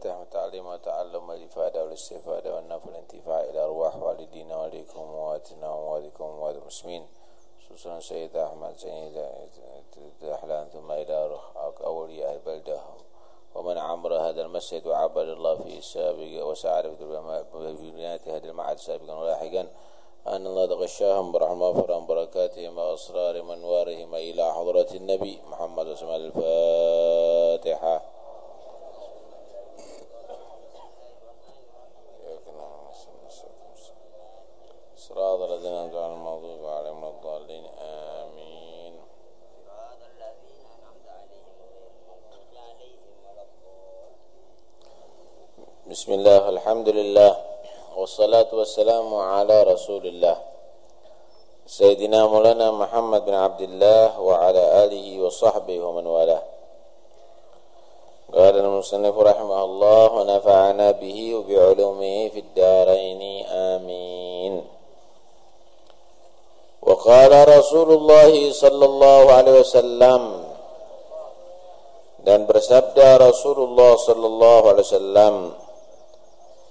الفاتحة والتعليم والتعلم والإفادة والاستفادة والنفع والانتفاع إلى أرواح والدينا والديكم وواتنا ووالدكم ووالد المسلمين خصوصا سيد أحمد سيد أحلام ثم إلى أولياء البلدة ومن عمر هذا المسجد وعبد الله في سابق وسعد بناية هذا المعهد سابقا ولاحقا أن الله تغشاهم برحمة وفرهم بركاتهم وأسرار منوارهم إلى حضرة النبي محمد وسلم الفاتحة الله الحمد لله والصلاة والسلام على رسول الله سيدنا مولانا محمد بن عبد الله وعلى آله وصحبه ومن والاه قال المصنف رحمه الله ونفعنا به وبعلومه في الدارين آمين وقال رسول الله صلى الله عليه وسلم dan bersabda Rasulullah sallallahu alaihi wasallam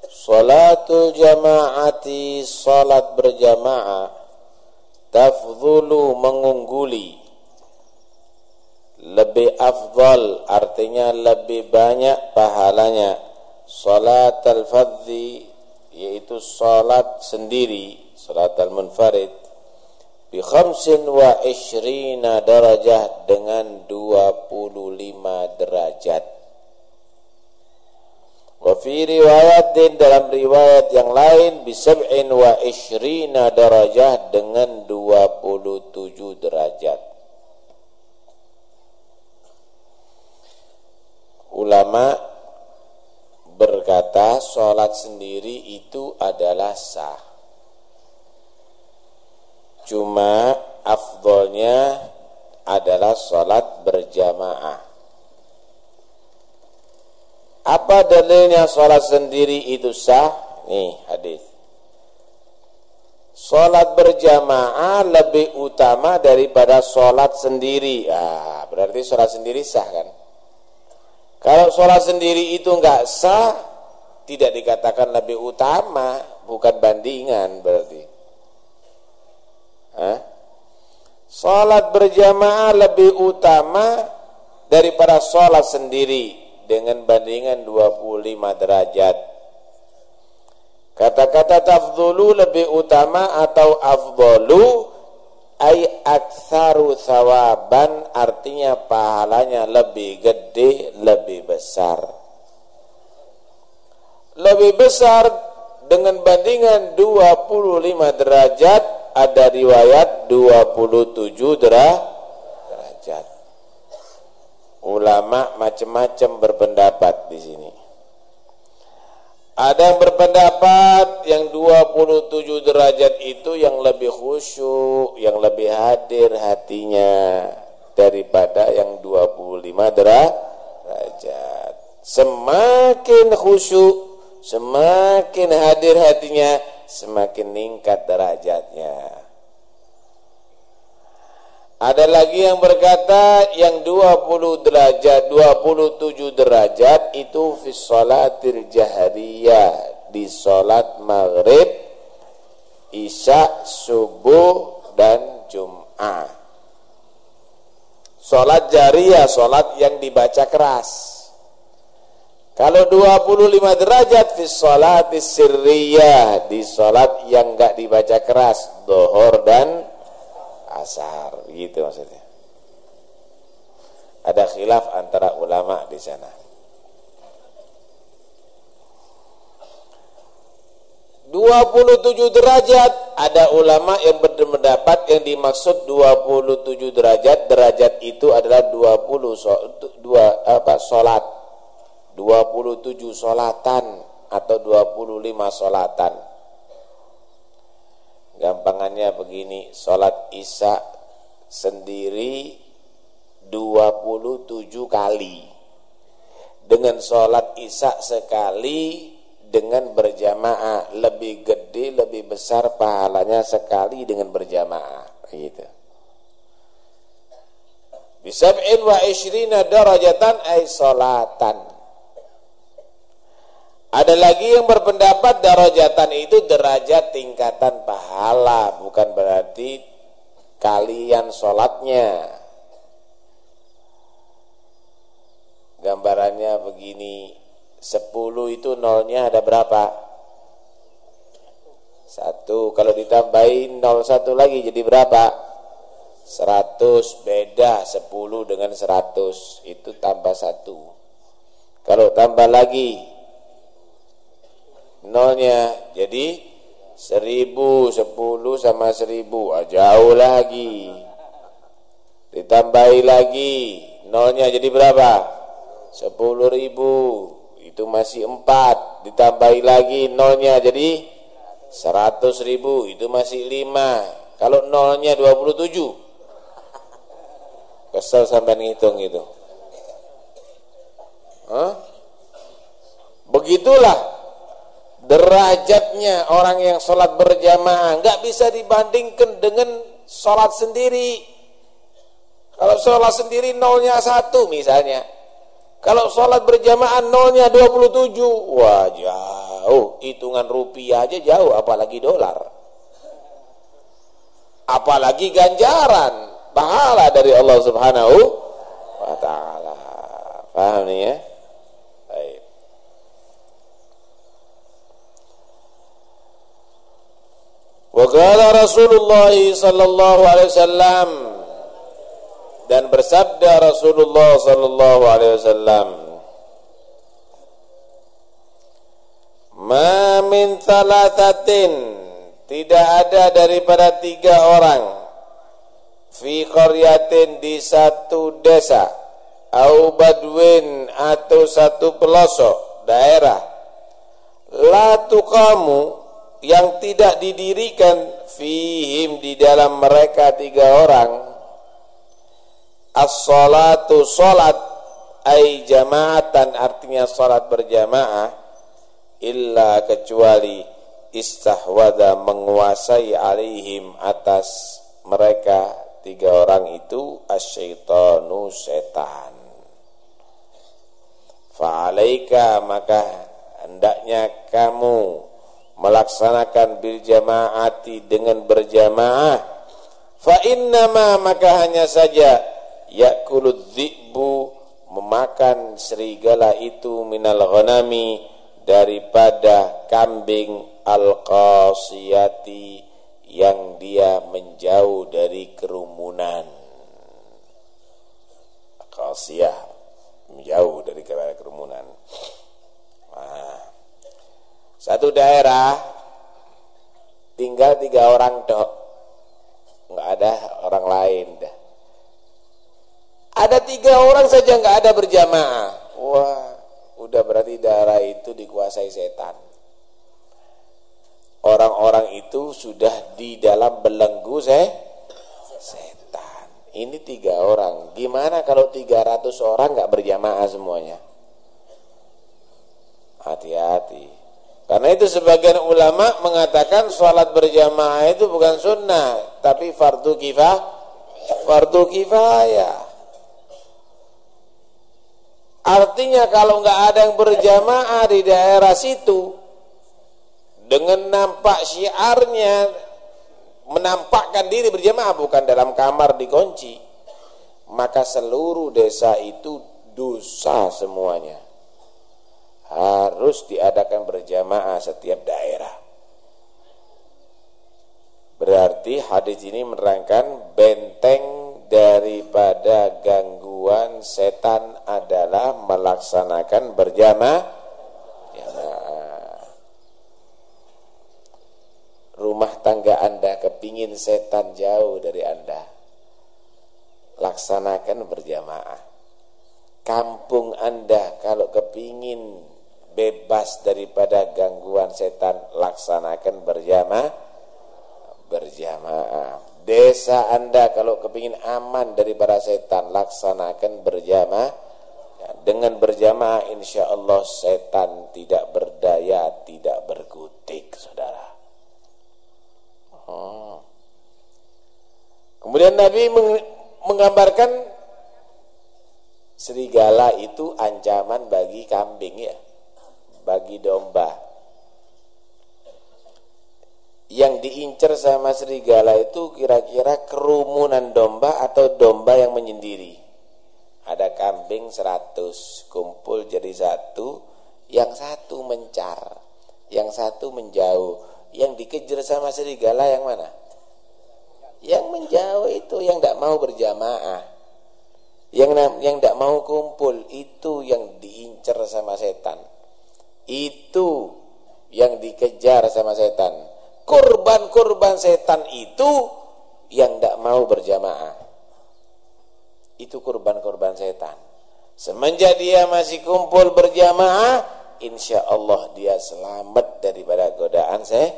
Salatul jamaati salat berjamaah tafdhulu mengungguli. Lebih afdal artinya lebih banyak pahalanya. Salat al-fadhi yaitu salat sendiri salat al-munfarid bi khamsin wa ishrina darajah dengan 25 derajat wa fi riwayatin dalam riwayat yang lain bi sab'in wa ishrina darajah dengan 27 derajat. Ulama berkata sholat sendiri itu adalah sah. Cuma afdolnya adalah sholat berjamaah apa dalilnya sholat sendiri itu sah nih hadis Sholat berjamaah lebih utama daripada sholat sendiri. Ah, berarti sholat sendiri sah kan? Kalau sholat sendiri itu enggak sah, tidak dikatakan lebih utama, bukan bandingan berarti. Hah? Sholat berjamaah lebih utama daripada sholat sendiri dengan bandingan 25 derajat. Kata-kata tafdhulu lebih utama atau afdolu ay aktsaru sawaban artinya pahalanya lebih gede, lebih besar. Lebih besar dengan bandingan 25 derajat ada riwayat 27 derajat. Ulama macam-macam berpendapat di sini. Ada yang berpendapat yang 27 derajat itu yang lebih khusyuk, yang lebih hadir hatinya daripada yang 25 derajat. Semakin khusyuk, semakin hadir hatinya, semakin meningkat derajatnya. Ada lagi yang berkata yang 20 derajat, 27 derajat itu fi salatil jahriyah di salat maghrib, isya, subuh dan jum'ah. Salat jariyah, salat yang dibaca keras. Kalau 25 derajat fi salatis sirriyah di salat yang enggak dibaca keras, dohor dan asar gitu maksudnya. Ada khilaf antara ulama di sana. Dua puluh tujuh derajat ada ulama yang berpendapat yang dimaksud dua puluh tujuh derajat. Derajat itu adalah dua puluh dua apa salat dua puluh tujuh solatan atau dua puluh lima solatan Gampangannya begini, sholat isya sendiri 27 kali. Dengan sholat isya sekali dengan berjamaah lebih gede, lebih besar pahalanya sekali dengan berjamaah. Gitu. Bisab'in wa ishrina darajatan ay salatan. Ada lagi yang berpendapat darajatan itu derajat tingkatan pahala, bukan berarti kalian sholatnya. Gambarannya begini, 10 itu nolnya ada berapa? Satu, kalau ditambahin nol satu lagi jadi berapa? 100, beda 10 dengan 100, itu tambah satu. Kalau tambah lagi nolnya. Jadi seribu sepuluh sama seribu. Ah, jauh lagi. Ditambahi lagi. Nolnya jadi berapa? Sepuluh ribu. Itu masih empat. Ditambahi lagi nolnya jadi seratus ribu. Itu masih lima. Kalau nolnya dua puluh tujuh. Kesel sampai ngitung itu. Begitulah derajatnya orang yang sholat berjamaah nggak bisa dibandingkan dengan sholat sendiri. Kalau sholat sendiri nolnya satu misalnya. Kalau sholat berjamaah nolnya 27 wah jauh. Hitungan rupiah aja jauh apalagi dolar. Apalagi ganjaran pahala dari Allah subhanahu wa ta'ala. Paham nih ya Wa Rasulullah sallallahu alaihi wasallam. Dan bersabda Rasulullah sallallahu alaihi wasallam Ma min thalathatin. Tidak ada daripada tiga orang fi qaryatin di satu desa au badwin atau satu pelosok daerah. La tuqamu yang tidak didirikan fihim di dalam mereka tiga orang. As-salatu salat ay jamaatan artinya salat berjamaah illa kecuali istahwada menguasai alaihim atas mereka tiga orang itu asyaitanu setan. Fa'alaika maka hendaknya kamu melaksanakan bil jamaati dengan berjamaah fa innama maka hanya saja yakulud dhi'bu memakan serigala itu minal ghanami daripada kambing al-qasiyati yang dia menjauh dari kerumunan. Qasiyah menjauh dari kerumunan. Nah satu daerah tinggal tiga orang dok, nggak ada orang lain. Ada tiga orang saja nggak ada berjamaah. Wah, udah berarti daerah itu dikuasai setan. Orang-orang itu sudah di dalam belenggu se setan. Ini tiga orang. Gimana kalau tiga ratus orang nggak berjamaah semuanya? Hati-hati. Karena itu sebagian ulama mengatakan sholat berjamaah itu bukan sunnah, tapi fardu kifah, fardu kifayah. Artinya kalau nggak ada yang berjamaah di daerah situ, dengan nampak syiarnya menampakkan diri berjamaah bukan dalam kamar dikunci, maka seluruh desa itu dosa semuanya harus diadakan berjamaah setiap daerah. Berarti hadis ini menerangkan benteng daripada gangguan setan adalah melaksanakan berjamaah. Rumah tangga Anda kepingin setan jauh dari Anda. Laksanakan berjamaah. Kampung Anda kalau kepingin bebas daripada gangguan setan laksanakan berjamaah berjamaah. Desa anda kalau kepingin aman daripada setan laksanakan berjamaah. Ya, dengan berjamaah insya Allah setan tidak berdaya tidak berkutik saudara. Oh. kemudian Nabi menggambarkan serigala itu ancaman bagi kambing ya bagi domba. Yang diincar sama serigala itu kira-kira kerumunan domba atau domba yang menyendiri. Ada kambing seratus kumpul jadi satu, yang satu mencar, yang satu menjauh. Yang dikejar sama serigala yang mana? Yang menjauh itu yang tidak mau berjamaah. Yang yang tidak mau kumpul itu yang diincar sama setan. Itu yang dikejar sama setan. Korban-korban setan itu yang tidak mau berjamaah. Itu korban-korban setan. Semenjak dia masih kumpul berjamaah, insya Allah dia selamat daripada godaan se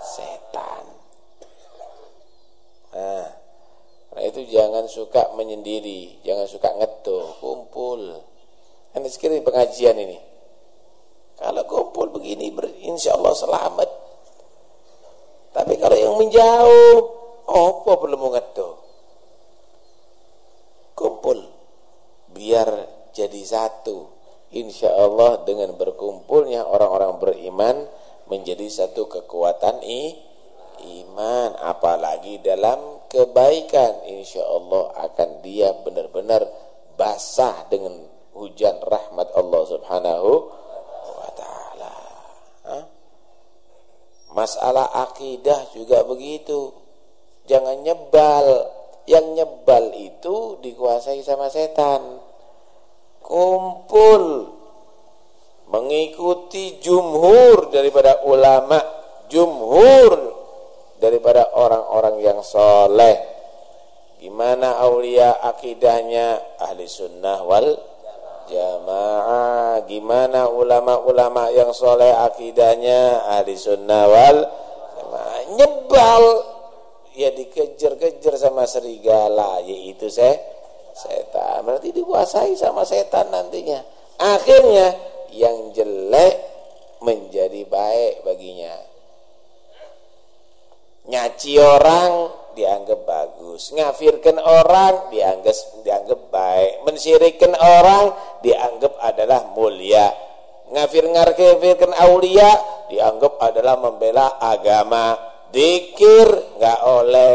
setan. Nah, nah itu jangan suka menyendiri, jangan suka ngetuh, kumpul. Ini sekali pengajian ini. Kalau kumpul begini, insya Allah selamat. Tapi kalau yang menjauh, apa perlu ngetuh? Kumpul, biar jadi satu. Insya Allah dengan berkumpulnya orang-orang beriman menjadi satu kekuatan i, iman apalagi dalam kebaikan insya Allah akan dia benar-benar basah dengan hujan rahmat Allah subhanahu wa ta'ala masalah akidah juga begitu. Jangan nyebal. Yang nyebal itu dikuasai sama setan. Kumpul. Mengikuti jumhur daripada ulama. Jumhur daripada orang-orang yang soleh. Gimana aulia akidahnya? Ahli sunnah wal jamaah. Gimana ulama-ulama yang soleh akidahnya ahli sunnah wal jamaah. Nyebal ya dikejar-kejar sama serigala yaitu saya setan. Berarti dikuasai sama setan nantinya. Akhirnya yang jelek menjadi baik baginya nyaci orang dianggap bagus, ngafirkan orang dianggap dianggap baik, mensyirikkan orang dianggap adalah mulia, ngafir ngafirkan aulia dianggap adalah membela agama, dikir nggak oleh,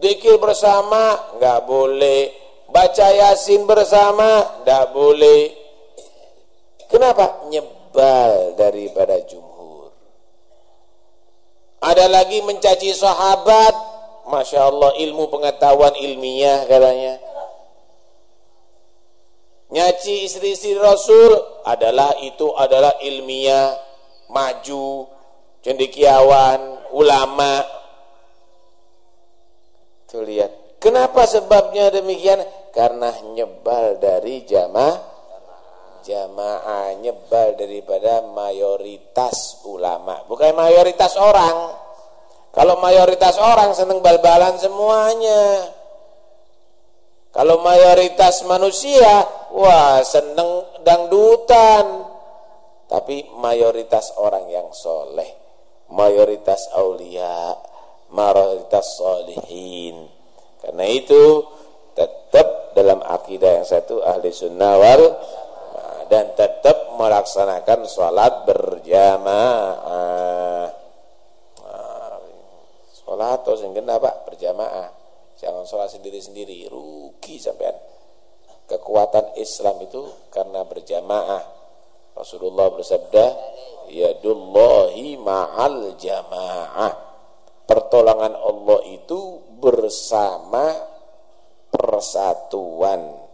dikir bersama nggak boleh, baca yasin bersama nggak boleh. Kenapa? Nyebal daripada jumlah ada lagi mencaci sahabat, masya Allah ilmu pengetahuan ilmiah katanya. Nyaci istri-istri Rasul adalah itu adalah ilmiah, maju, cendekiawan, ulama. Tuh lihat. Kenapa sebabnya demikian? Karena nyebal dari jamaah jamaah nyebal daripada mayoritas ulama. Bukan mayoritas orang. Kalau mayoritas orang seneng bal-balan semuanya. Kalau mayoritas manusia wah seneng dangdutan. Tapi mayoritas orang yang soleh mayoritas aulia mayoritas solihin. Karena itu tetap dalam akidah yang satu ahli sunnah wal dan tetap melaksanakan sholat berjamaah. Sholat atau sehingga pak? Berjamaah. Jangan sholat sendiri-sendiri. Rugi sampean. Kekuatan Islam itu karena berjamaah. Rasulullah bersabda yadullahi ma'al jamaah. Pertolongan Allah itu bersama persatuan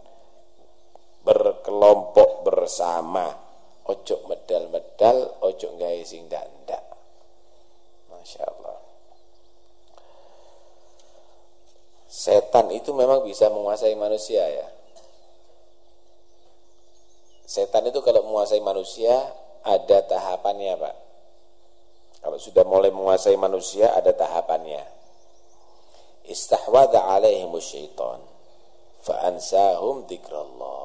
berkelompok bersama. Ojo medal-medal ojo gawe sing ndak Masya Allah setan itu memang bisa menguasai manusia ya. Setan itu kalau menguasai manusia ada tahapannya Pak. Kalau sudah mulai menguasai manusia ada tahapannya. Istahwadha alaihimus syaitan fa'ansahum dzikrallah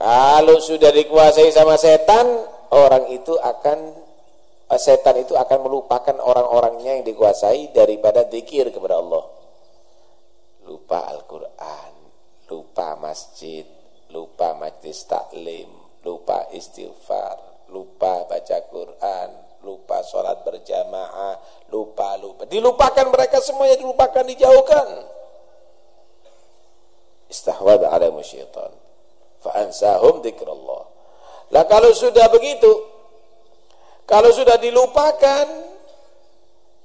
Kalau sudah dikuasai sama setan, orang itu akan eh, setan itu akan melupakan orang-orangnya yang dikuasai daripada zikir kepada Allah. Lupa Al-Qur'an, lupa masjid, lupa majlis taklim, lupa istighfar, lupa baca Quran, lupa sholat berjamaah, lupa lupa. Dilupakan mereka semuanya dilupakan, dijauhkan. Istahwad ala syaitan. Fa'ansahum dzikrullah. Lah kalau sudah begitu, kalau sudah dilupakan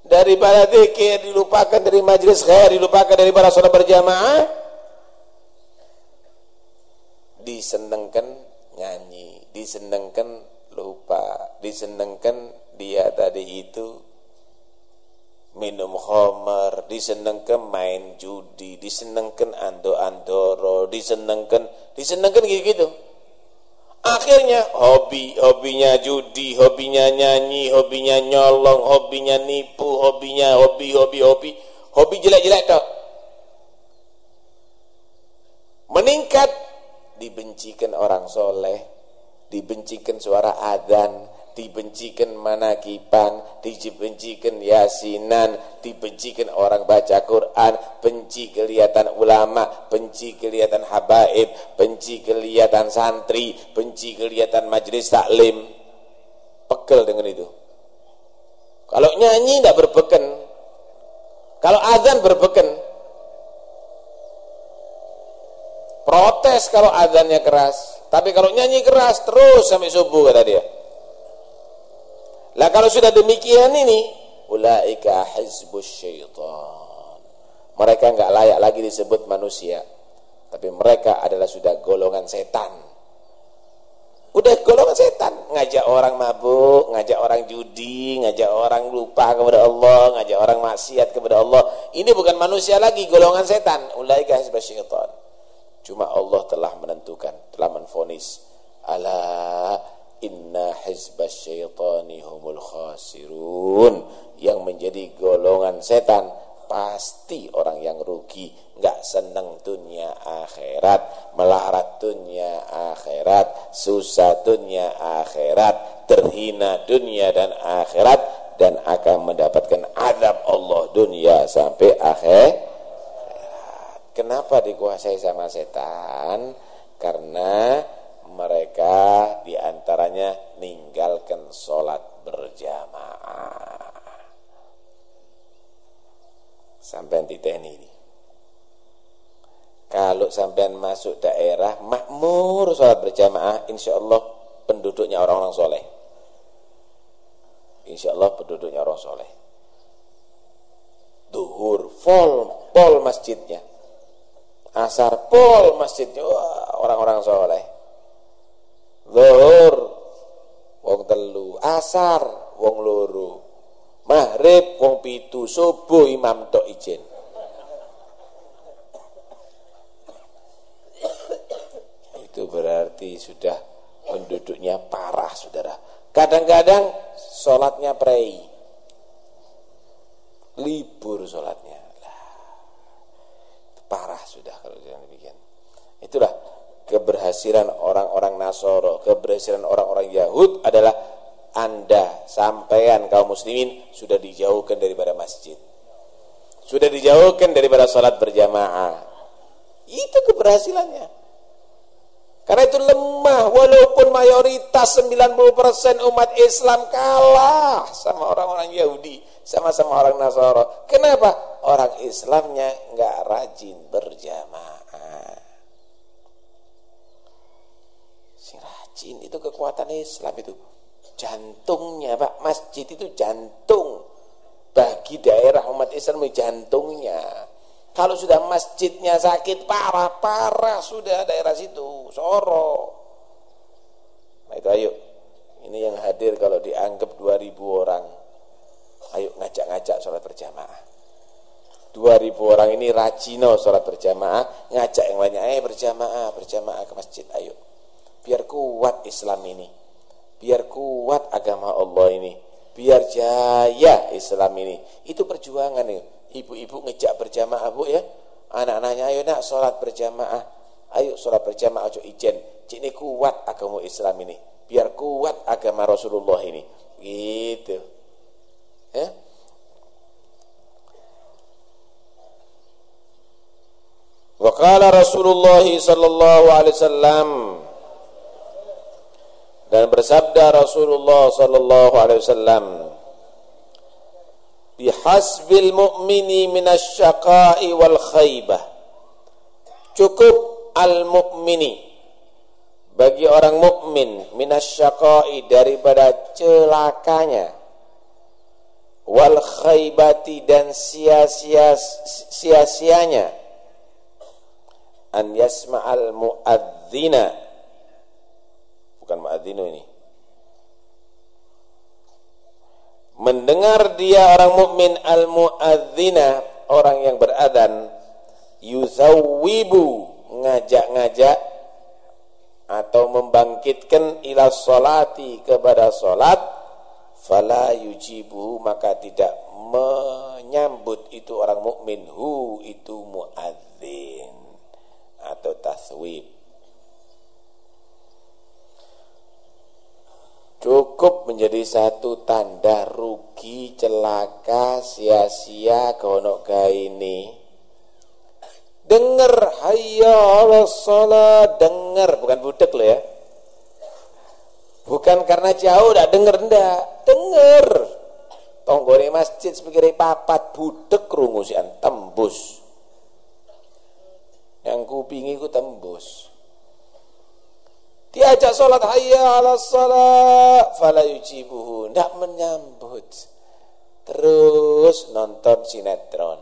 daripada zikir, dilupakan dari majlis khair, dilupakan dari para sholat berjamaah, disenengkan nyanyi, disenengkan lupa, disenengkan dia tadi itu minum homer, disenengkan main judi, disenengkan ando-andoro, disenengkan, disenengkan gitu-gitu. Akhirnya hobi, hobinya judi, hobinya nyanyi, hobinya nyolong, hobinya nipu, hobinya hobi, hobi, hobi, hobi jelek-jelek tak. Meningkat, dibencikan orang soleh, dibencikan suara adzan, dibencikan manakipan, dibencikan yasinan, dibencikan orang baca Quran, benci kelihatan ulama, benci kelihatan habaib, benci kelihatan santri, benci kelihatan majelis taklim. Pegel dengan itu. Kalau nyanyi tidak berbeken, kalau azan berbeken, protes kalau azannya keras, tapi kalau nyanyi keras terus sampai subuh kata dia. Lah kalau sudah demikian ini, ulaika hizbus syaitan. Mereka enggak layak lagi disebut manusia, tapi mereka adalah sudah golongan setan. Udah golongan setan, ngajak orang mabuk, ngajak orang judi, ngajak orang lupa kepada Allah, ngajak orang maksiat kepada Allah. Ini bukan manusia lagi, golongan setan. Ulaika hizbus syaitan. Cuma Allah telah menentukan, telah menfonis. Allah inna hizbas syaitani humul khasirun. Yang menjadi golongan setan pasti orang yang rugi. Nggak seneng dunia akhirat melarat dunia akhirat susah dunia akhirat terhina dunia dan akhirat dan akan mendapatkan adab Allah dunia sampai akhir. Kenapa dikuasai sama setan? Karena mereka di antaranya ninggalkan sholat berjamaah. Sampai di ini. Kalau sampean masuk daerah makmur sholat berjamaah insya Allah penduduknya orang-orang soleh. Insya Allah penduduknya orang soleh. Duhur full pol masjidnya. Asar pol masjidnya. Orang-orang soleh Zuhur wong telu, asar wong loro. Maghrib wong pitu, subuh imam tok izin. Itu berarti sudah penduduknya parah, Saudara. Kadang-kadang sholatnya prei. Libur sholatnya. Lah, parah sudah kalau jangan demikian. Itulah keberhasilan orang-orang Nasoro, keberhasilan orang-orang Yahud adalah Anda, sampean kaum muslimin sudah dijauhkan daripada masjid. Sudah dijauhkan daripada salat berjamaah. Itu keberhasilannya. Karena itu lemah walaupun mayoritas 90% umat Islam kalah sama orang-orang Yahudi, sama-sama orang Nasoro. Kenapa? Orang Islamnya nggak rajin berjamaah. Jin itu kekuatan Islam itu. Jantungnya Pak, masjid itu jantung. Bagi daerah umat Islam itu jantungnya. Kalau sudah masjidnya sakit parah-parah sudah daerah situ, Soro. Nah itu ayo. Ini yang hadir kalau dianggap 2000 orang. Ayo ngajak-ngajak sholat berjamaah. 2000 orang ini rajino sholat berjamaah, ngajak yang lainnya, eh berjamaah, berjamaah ke masjid, ayo biar kuat Islam ini. Biar kuat agama Allah ini. Biar jaya Islam ini. Itu perjuangan ibu-ibu ngejak berjamaah bu ya. Anak-anaknya ayo nak sholat berjamaah. Ayo sholat berjamaah ayo ijen. Ini kuat agama Islam ini. Biar kuat agama Rasulullah ini. Gitu. Ya. Wa qala Rasulullah sallallahu alaihi wasallam dan bersabda Rasulullah sallallahu alaihi wasallam bihasbil mu'mini minasyaqa'i wal khaybah. Cukup al mu'mini bagi orang mukmin minasyaqa'i daripada celakanya. Wal khaybati dan sia-sia sia-sianya. An yasma'al muadzina bukan muadzinu ini. Mendengar dia orang mukmin al muadzina orang yang beradan yuzawwibu ngajak-ngajak atau membangkitkan ila salati kepada salat fala yujibu maka tidak menyambut itu orang mukmin. Hu itu muadzin atau taswib cukup menjadi satu tanda rugi, celaka, sia-sia kono ini. Dengar hayya salat, dengar bukan budek loh ya. Bukan karena jauh dak denger ndak, denger. Tonggone masjid sepikire papat budek krungu sian tembus. Yang kupingi ku tembus diajak sholat hayya ala sholat. Fala yujibuhu. Tidak menyambut. Terus nonton sinetron.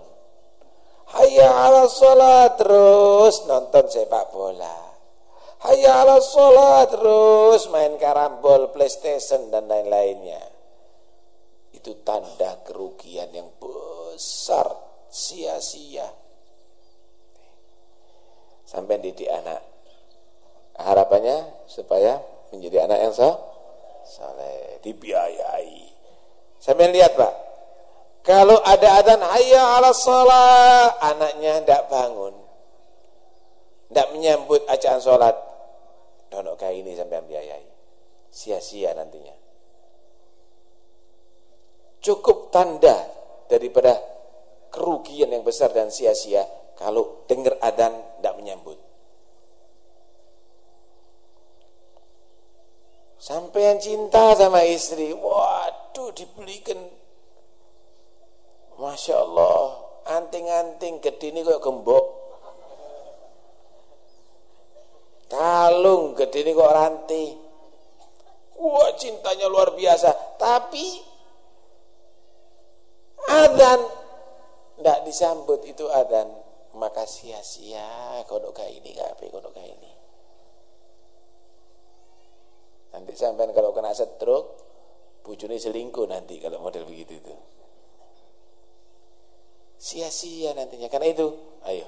Hayya ala sholat. Terus nonton sepak bola. Hayya ala sholat. Terus main karambol playstation dan lain-lainnya. Itu tanda kerugian yang besar. Sia-sia. Sampai didik anak harapannya supaya menjadi anak yang sah, saleh, dibiayai. Sampai lihat Pak, kalau ada adzan hayya ala salat, anaknya tidak bangun. Tidak menyambut acaan sholat. Donok kayak ini sampai biayai. Sia-sia nantinya. Cukup tanda daripada kerugian yang besar dan sia-sia kalau dengar adzan tidak menyambut. Sampai yang cinta sama istri, waduh dibelikan. Masya Allah, anting-anting gede ini kok gembok. Kalung gede ini kok rantai. Wah cintanya luar biasa. Tapi adan tidak disambut itu adan maka sia-sia kodok kayak ini kape kodok kayak ini Nanti sampai kalau stroke, bujuni selingkuh nanti kalau model begitu itu. Sia-sia nantinya. Karena itu, ayo.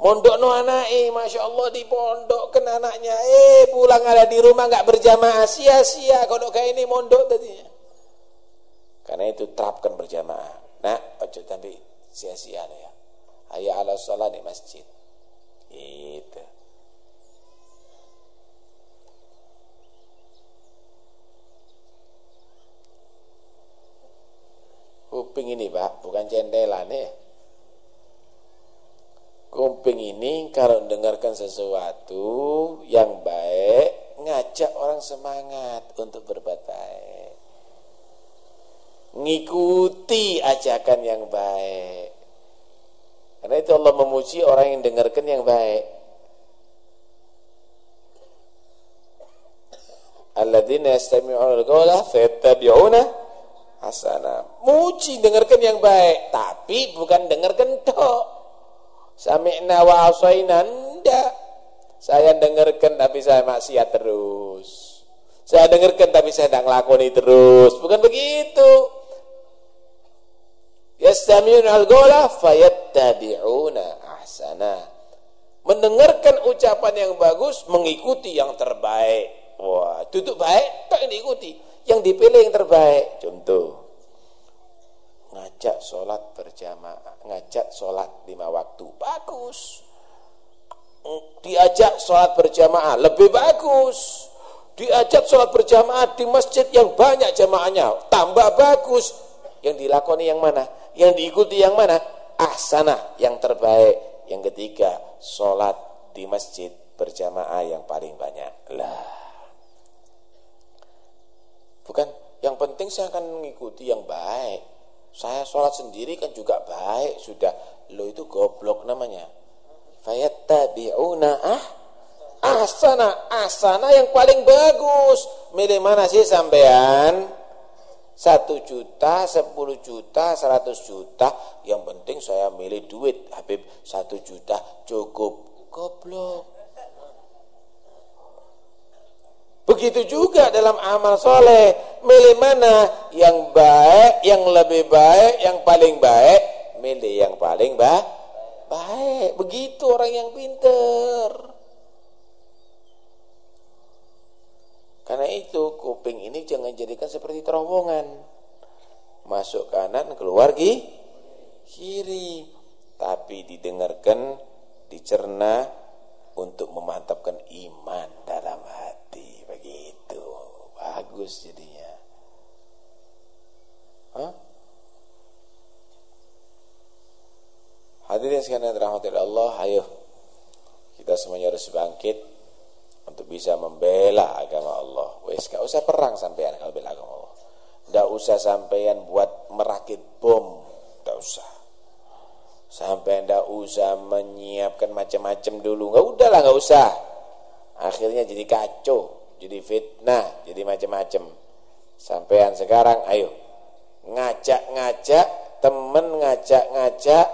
Mondok no anaknya, Masya Allah di pondok kena anaknya. Eh pulang ada di rumah nggak berjamaah. Sia-sia kalau kayak ini mondok tadinya. Karena itu terapkan berjamaah. Nah, ojo tapi sia-sia ya. Ayah ala sholat di masjid. Itu. Kuping ini pak, bukan cendelan ya. Kuping ini kalau dengarkan sesuatu yang baik, ngajak orang semangat untuk berbuat baik. Ngikuti ajakan yang baik. Karena itu Allah memuji orang yang dengarkan yang baik. Alladzina yastami'una al-qawla fayattabi'una hasanah. Muji dengarkan yang baik, tapi bukan dengarkan tok. Sami'na wa asaina ndak. Saya dengarkan tapi saya maksiat terus. Saya dengarkan tapi saya tidak ngelakoni terus. Bukan begitu. Yastami'un al-gola fayattabi'una ahsana. Mendengarkan ucapan yang bagus, mengikuti yang terbaik. Wah, tutup baik, tak diikuti yang dipilih yang terbaik. Contoh, ngajak sholat berjamaah, ngajak sholat lima waktu, bagus. Diajak sholat berjamaah, lebih bagus. Diajak sholat berjamaah di masjid yang banyak jamaahnya, tambah bagus. Yang dilakoni yang mana? Yang diikuti yang mana? Ahsanah, yang terbaik. Yang ketiga, sholat di masjid berjamaah yang paling banyak. Lah penting saya akan mengikuti yang baik. Saya sholat sendiri kan juga baik sudah. Lo itu goblok namanya. Fayattabi'una ah asana asana yang paling bagus. Milih mana sih sampean? Satu juta, sepuluh juta, seratus juta. Yang penting saya milih duit. Habib satu juta cukup. Goblok. Begitu juga dalam amal soleh. Milih mana yang baik, yang lebih baik, yang paling baik. Milih yang paling baik. Baik. Begitu orang yang pinter. Karena itu kuping ini jangan jadikan seperti terowongan. Masuk kanan, keluar kiri. Tapi didengarkan, dicerna untuk memantapkan iman begitu bagus jadinya Hah? Hadirin sekalian rahmatil Allah, ayo kita semuanya harus bangkit untuk bisa membela agama Allah. Wes gak usah perang sampean kalau bela agama Allah. Gak usah sampean buat merakit bom, gak usah. Sampai ndak usah menyiapkan macam-macam dulu. Gak udahlah, gak usah. Akhirnya jadi kacau jadi fitnah, jadi macam-macam. Sampean sekarang ayo ngajak-ngajak temen ngajak-ngajak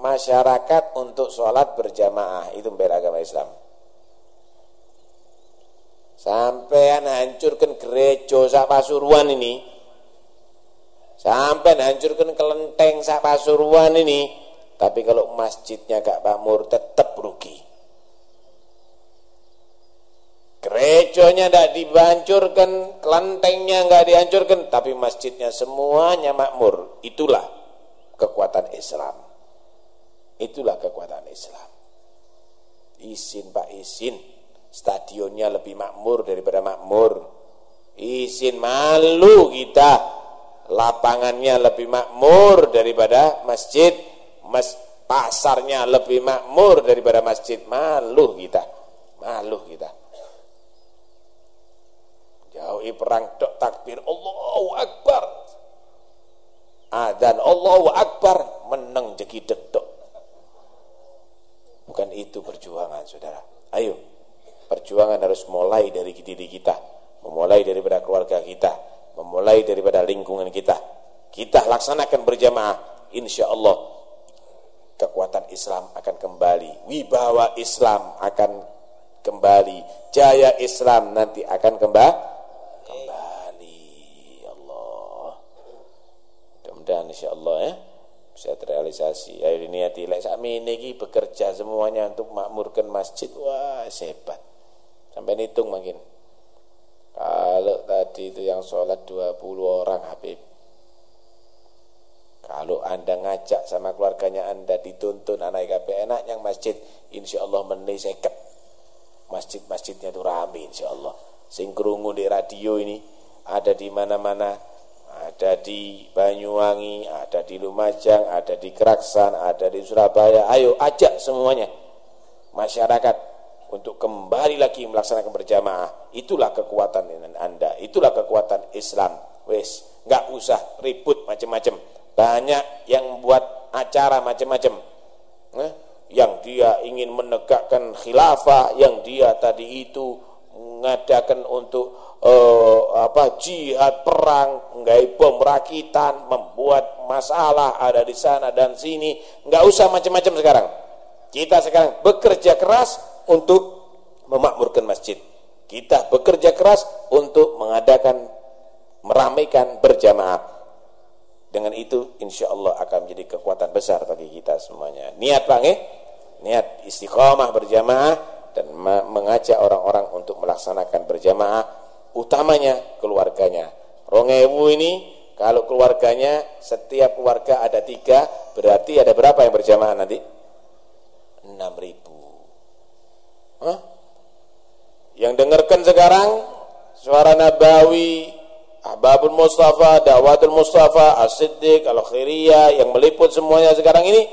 masyarakat untuk sholat berjamaah itu membela agama Islam. Sampean hancurkan gereja sak Pasuruan ini. Sampean hancurkan kelenteng sak Pasuruan ini. Tapi kalau masjidnya gak makmur tetap rugi. Gerejanya tidak dihancurkan, kelentengnya nggak dihancurkan, tapi masjidnya semuanya makmur. Itulah kekuatan Islam. Itulah kekuatan Islam. Izin Pak izin, stadionnya lebih makmur daripada makmur. Izin malu kita. Lapangannya lebih makmur daripada masjid. Mas, pasarnya lebih makmur daripada masjid. Malu kita. Malu kita. Jauhi perang dok takbir Allahu Akbar. Adan Allahu Akbar menang jadi dok. Bukan itu perjuangan saudara. Ayo, perjuangan harus mulai dari diri kita, memulai daripada keluarga kita, memulai daripada lingkungan kita. Kita laksanakan berjamaah, insya Allah kekuatan Islam akan kembali, wibawa Islam akan kembali, jaya Islam nanti akan kembali mudah-mudahan insyaallah ya bisa terrealisasi. Ayo diniati lek sakmene iki bekerja semuanya untuk makmurkan masjid. Wah, hebat. Sampai hitung makin. Kalau tadi itu yang sholat 20 orang Habib. Kalau anda ngajak sama keluarganya anda dituntun anak IKP enak yang masjid, insya Allah menit seket. Masjid-masjidnya itu rame insya Allah. Sing di radio ini ada di mana-mana ada di Banyuwangi, ada di Lumajang, ada di Keraksan, ada di Surabaya. Ayo ajak semuanya masyarakat untuk kembali lagi melaksanakan berjamaah. Itulah kekuatan Anda, itulah kekuatan Islam. Wes, nggak usah ribut macam-macam. Banyak yang buat acara macam-macam. Eh? Yang dia ingin menegakkan khilafah, yang dia tadi itu mengadakan untuk uh, apa jihad perang, nggak bom rakitan, membuat masalah ada di sana dan sini, nggak usah macam-macam sekarang. Kita sekarang bekerja keras untuk memakmurkan masjid. Kita bekerja keras untuk mengadakan meramaikan berjamaah. Dengan itu insya Allah akan menjadi kekuatan besar bagi kita semuanya. Niat bang eh? Niat istiqomah berjamaah dan mengajak orang-orang untuk melaksanakan berjamaah utamanya keluarganya. Rongewu ini kalau keluarganya setiap keluarga ada tiga berarti ada berapa yang berjamaah nanti? Enam ribu. Hah? Yang dengarkan sekarang suara Nabawi, Ahbabul Mustafa, Dawatul Mustafa, As-Siddiq, Al-Khairiyah yang meliput semuanya sekarang ini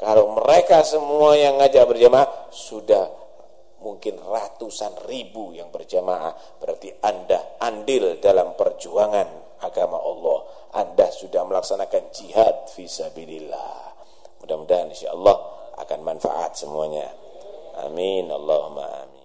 kalau mereka semua yang ngajak berjamaah sudah mungkin ratusan ribu yang berjamaah berarti anda andil dalam perjuangan agama sudah melaksanakan jihad fisabilillah. Mudah-mudahan insya Allah akan manfaat semuanya. Amin Allahumma amin.